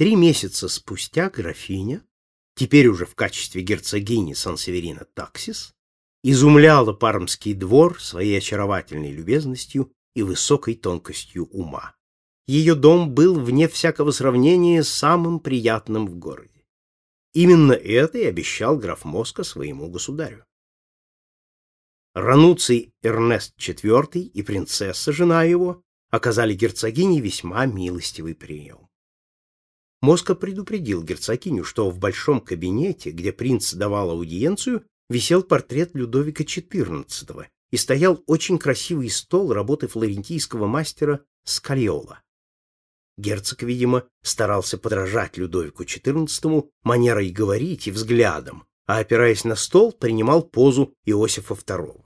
Три месяца спустя графиня, теперь уже в качестве герцогини Сан-Северина Таксис, изумляла Пармский двор своей очаровательной любезностью и высокой тонкостью ума. Ее дом был, вне всякого сравнения, самым приятным в городе. Именно это и обещал граф Моска своему государю. Рануций Эрнест IV и принцесса, жена его, оказали герцогине весьма милостивый прием. Моска предупредил герцогиню, что в большом кабинете, где принц давал аудиенцию, висел портрет Людовика XIV и стоял очень красивый стол работы флорентийского мастера Скальола. Герцог, видимо, старался подражать Людовику XIV манерой говорить и взглядом, а, опираясь на стол, принимал позу Иосифа II.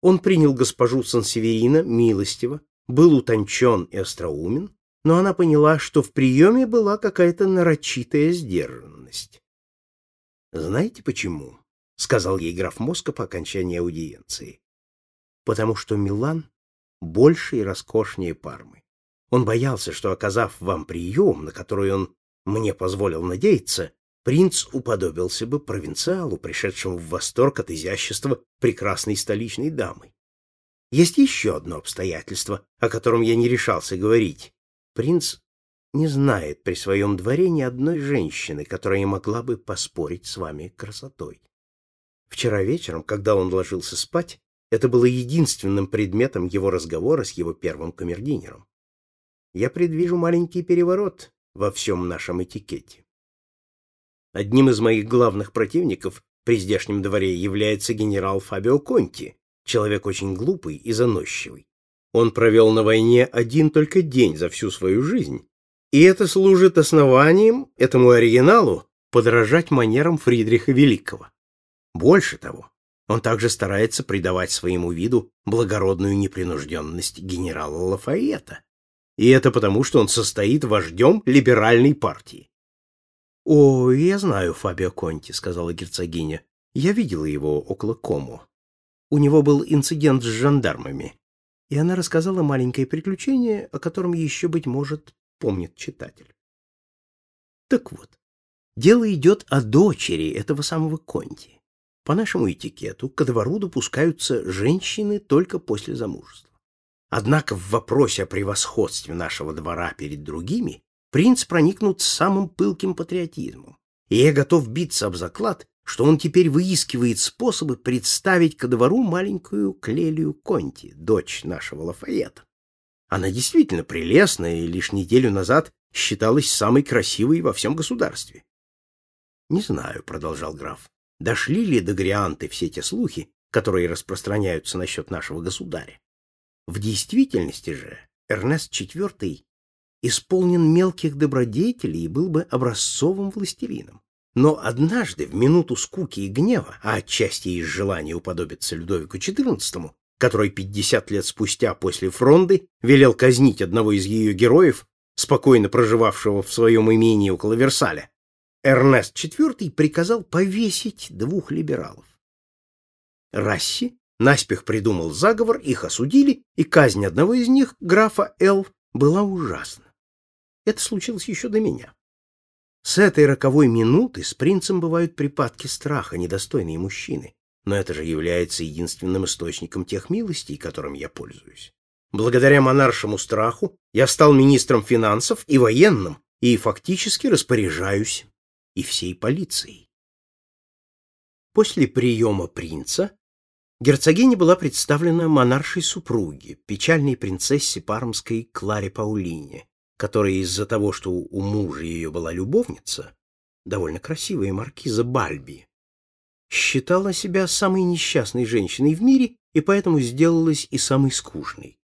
Он принял госпожу Сансеверина милостиво, был утончен и остроумен, но она поняла, что в приеме была какая-то нарочитая сдержанность. «Знаете почему?» — сказал ей граф Моска по окончании аудиенции. «Потому что Милан больше и роскошнее Пармы. Он боялся, что, оказав вам прием, на который он мне позволил надеяться, принц уподобился бы провинциалу, пришедшему в восторг от изящества прекрасной столичной дамы. Есть еще одно обстоятельство, о котором я не решался говорить. Принц не знает при своем дворе ни одной женщины, которая могла бы поспорить с вами красотой. Вчера вечером, когда он ложился спать, это было единственным предметом его разговора с его первым камердинером я предвижу маленький переворот во всем нашем этикете. Одним из моих главных противников при здешнем дворе является генерал Фабио Конти, человек очень глупый и заносчивый. Он провел на войне один только день за всю свою жизнь, и это служит основанием этому оригиналу подражать манерам Фридриха Великого. Больше того, он также старается придавать своему виду благородную непринужденность генерала Лафайета. И это потому, что он состоит вождем либеральной партии. — О, я знаю Фабио Конти, — сказала герцогиня. — Я видела его около Кому. У него был инцидент с жандармами. И она рассказала маленькое приключение, о котором еще, быть может, помнит читатель. Так вот, дело идет о дочери этого самого Конти. По нашему этикету ко двору допускаются женщины только после замужества. Однако в вопросе о превосходстве нашего двора перед другими принц проникнут самым пылким патриотизмом, и я готов биться об заклад, что он теперь выискивает способы представить ко двору маленькую Клелию Конти, дочь нашего Лафайета. Она действительно прелестная и лишь неделю назад считалась самой красивой во всем государстве. «Не знаю», — продолжал граф, — «дошли ли до Грианты все те слухи, которые распространяются насчет нашего государя? В действительности же Эрнест IV исполнен мелких добродетелей и был бы образцовым властелином. Но однажды, в минуту скуки и гнева, а отчасти из желания уподобиться Людовику XIV, который пятьдесят лет спустя после фронды велел казнить одного из ее героев, спокойно проживавшего в своем имении около Версаля, Эрнест IV приказал повесить двух либералов. Расси наспех придумал заговор, их осудили, и казнь одного из них, графа Л, была ужасна. Это случилось еще до меня. С этой роковой минуты с принцем бывают припадки страха, недостойные мужчины, но это же является единственным источником тех милостей, которым я пользуюсь. Благодаря монаршему страху я стал министром финансов и военным, и фактически распоряжаюсь и всей полицией. После приема принца Герцогиня была представлена монаршей супруге, печальной принцессе пармской Кларе Паулине, которая из-за того, что у мужа ее была любовница, довольно красивая маркиза Бальби, считала себя самой несчастной женщиной в мире и поэтому сделалась и самой скучной.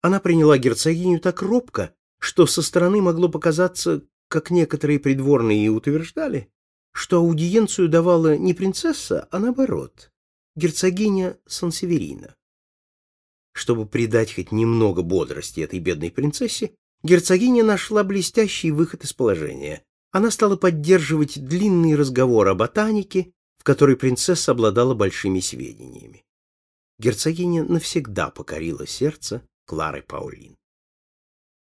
Она приняла герцогиню так робко, что со стороны могло показаться, как некоторые придворные и утверждали, что аудиенцию давала не принцесса, а наоборот, герцогиня Сансеверина. Чтобы придать хоть немного бодрости этой бедной принцессе, герцогиня нашла блестящий выход из положения. Она стала поддерживать длинный разговор о ботанике, в который принцесса обладала большими сведениями. Герцогиня навсегда покорила сердце Клары Паулин.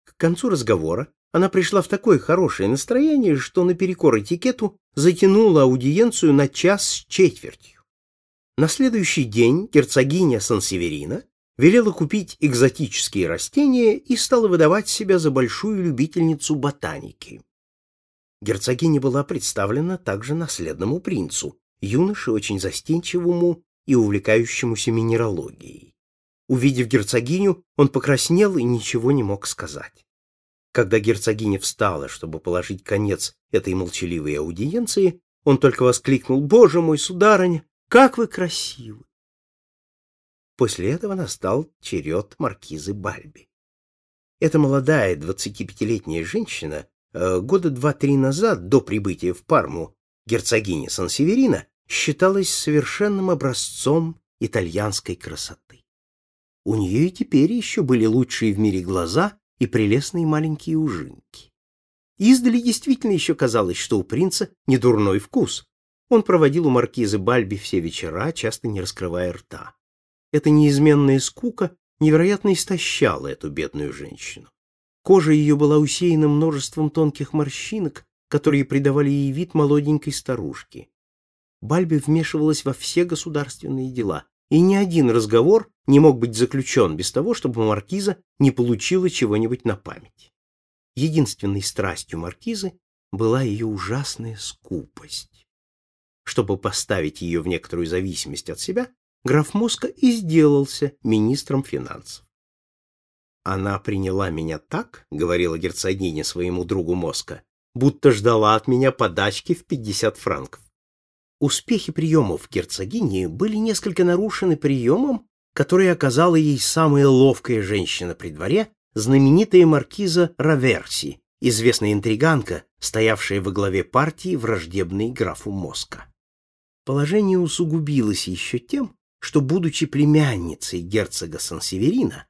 К концу разговора она пришла в такое хорошее настроение, что наперекор этикету затянула аудиенцию на час с четвертью. На следующий день герцогиня Сан-Северина велела купить экзотические растения и стала выдавать себя за большую любительницу ботаники. Герцогиня была представлена также наследному принцу, юноше очень застенчивому и увлекающемуся минералогией. Увидев герцогиню, он покраснел и ничего не мог сказать. Когда герцогиня встала, чтобы положить конец этой молчаливой аудиенции, он только воскликнул «Боже мой, сударыня, как вы красивы!» После этого настал черед маркизы Бальби. Эта молодая 25-летняя женщина э, года два-три назад, до прибытия в Парму герцогини Сан-Северина, считалась совершенным образцом итальянской красоты. У нее и теперь еще были лучшие в мире глаза и прелестные маленькие ужинки. Издали действительно еще казалось, что у принца недурной вкус. Он проводил у маркизы Бальби все вечера, часто не раскрывая рта. Эта неизменная скука невероятно истощала эту бедную женщину. Кожа ее была усеяна множеством тонких морщинок, которые придавали ей вид молоденькой старушки. Бальби вмешивалась во все государственные дела, и ни один разговор не мог быть заключен без того, чтобы маркиза не получила чего-нибудь на память. Единственной страстью маркизы была ее ужасная скупость. Чтобы поставить ее в некоторую зависимость от себя, граф Моска и сделался министром финансов. «Она приняла меня так, — говорила герцогиня своему другу Моска, — будто ждала от меня подачки в пятьдесят франков. Успехи приемов герцогини были несколько нарушены приемом, который оказала ей самая ловкая женщина при дворе, знаменитая маркиза Раверси, известная интриганка, стоявшая во главе партии, враждебной графу Моска. Положение усугубилось еще тем, что, будучи племянницей герцога Сан-Северина,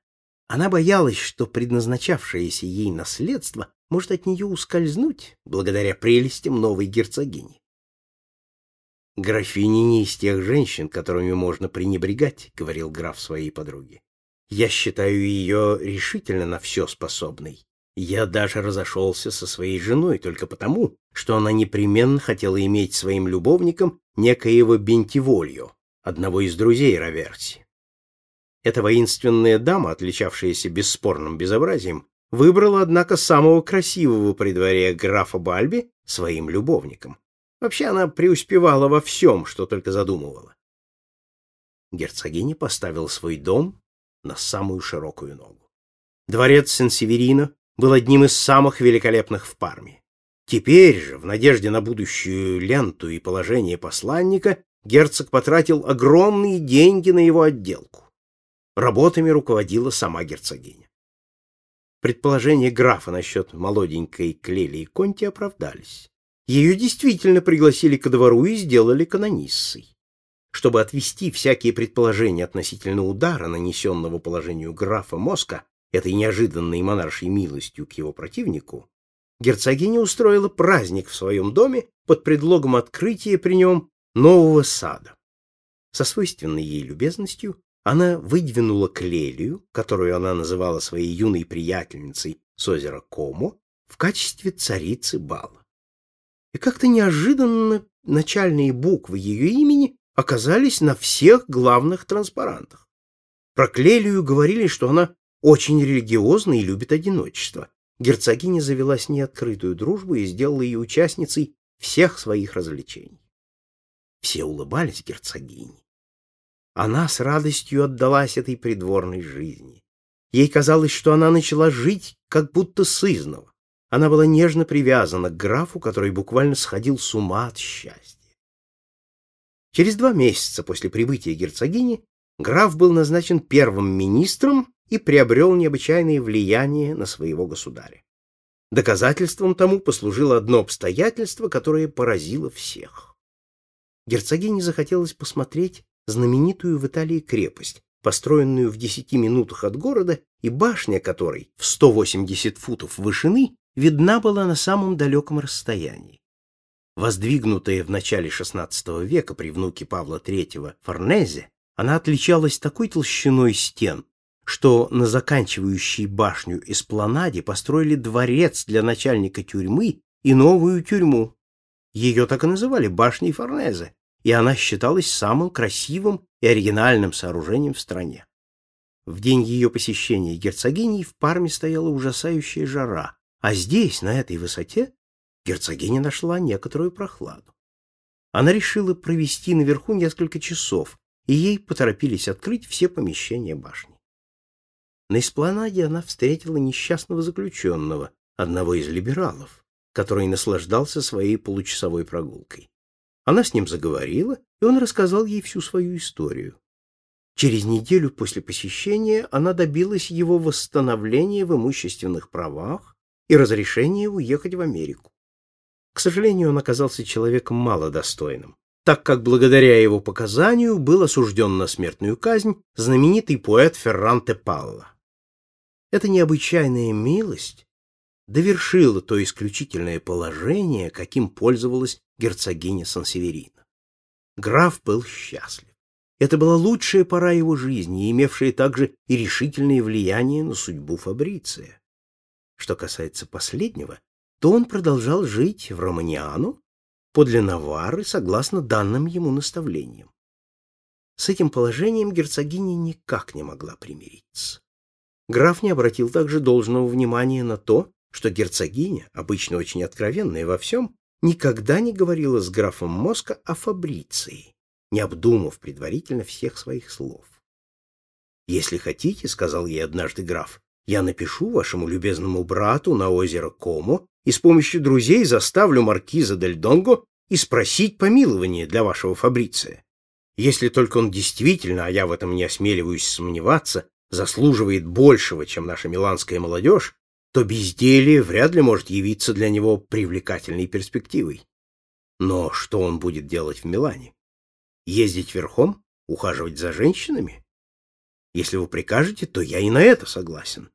она боялась, что предназначавшееся ей наследство может от нее ускользнуть благодаря прелестям новой герцогини. «Графиня не из тех женщин, которыми можно пренебрегать», — говорил граф своей подруге. «Я считаю ее решительно на все способной. Я даже разошелся со своей женой только потому, что она непременно хотела иметь своим любовником некоего Бентиволью, одного из друзей Раверси. Эта воинственная дама, отличавшаяся бесспорным безобразием, выбрала, однако, самого красивого при дворе графа Бальби своим любовником. Вообще она преуспевала во всем, что только задумывала. Герцогиня поставила свой дом на самую широкую ногу. Дворец Сен-Северино был одним из самых великолепных в Парме. Теперь же, в надежде на будущую ленту и положение посланника, герцог потратил огромные деньги на его отделку. Работами руководила сама герцогиня. Предположения графа насчет молоденькой Клелии Конти оправдались. Ее действительно пригласили ко двору и сделали канониссой. Чтобы отвести всякие предположения относительно удара, нанесенного положению графа Моска, этой неожиданной монаршей милостью к его противнику, герцогиня устроила праздник в своем доме под предлогом открытия при нем нового сада. Со свойственной ей любезностью она выдвинула Клелию, которую она называла своей юной приятельницей с озера Комо, в качестве царицы бала и как-то неожиданно начальные буквы ее имени оказались на всех главных транспарантах. Про Клелию говорили, что она очень религиозна и любит одиночество. Герцогиня завела с ней открытую дружбу и сделала ее участницей всех своих развлечений. Все улыбались герцогине. Она с радостью отдалась этой придворной жизни. Ей казалось, что она начала жить как будто сызнова. Она была нежно привязана к графу, который буквально сходил с ума от счастья. Через два месяца после прибытия герцогини граф был назначен первым министром и приобрел необычайное влияние на своего государя. Доказательством тому послужило одно обстоятельство, которое поразило всех. Герцогине захотелось посмотреть знаменитую в Италии крепость, построенную в десяти минутах от города и башня которой в 180 футов вышины видна была на самом далеком расстоянии. Воздвигнутая в начале XVI века при внуке Павла III Форнезе, она отличалась такой толщиной стен, что на заканчивающей башню эспланаде построили дворец для начальника тюрьмы и новую тюрьму. Ее так и называли башней Форнезе, и она считалась самым красивым и оригинальным сооружением в стране. В день ее посещения герцогиней в Парме стояла ужасающая жара, а здесь, на этой высоте, герцогиня нашла некоторую прохладу. Она решила провести наверху несколько часов, и ей поторопились открыть все помещения башни. На эспланаде она встретила несчастного заключенного, одного из либералов, который наслаждался своей получасовой прогулкой. Она с ним заговорила, и он рассказал ей всю свою историю. Через неделю после посещения она добилась его восстановления в имущественных правах и разрешения уехать в Америку. К сожалению, он оказался человеком малодостойным так как благодаря его показанию был осужден на смертную казнь знаменитый поэт Ферранте Палла. Эта необычайная милость довершила то исключительное положение, каким пользовалась герцогиня Сан-Северина. Граф был счастлив. Это была лучшая пора его жизни, имевшая также и решительное влияние на судьбу Фабриция. Что касается последнего, то он продолжал жить в Романиану подле Навары согласно данным ему наставлениям. С этим положением герцогиня никак не могла примириться. Граф не обратил также должного внимания на то, что герцогиня, обычно очень откровенная во всем, никогда не говорила с графом Моска о Фабриции, не обдумав предварительно всех своих слов. «Если хотите, — сказал ей однажды граф, — я напишу вашему любезному брату на озеро Комо и с помощью друзей заставлю маркиза Дель Донго и спросить помилование для вашего Фабриция. Если только он действительно, а я в этом не осмеливаюсь сомневаться, заслуживает большего, чем наша миланская молодежь, то безделие вряд ли может явиться для него привлекательной перспективой. Но что он будет делать в Милане? Ездить верхом? Ухаживать за женщинами? Если вы прикажете, то я и на это согласен.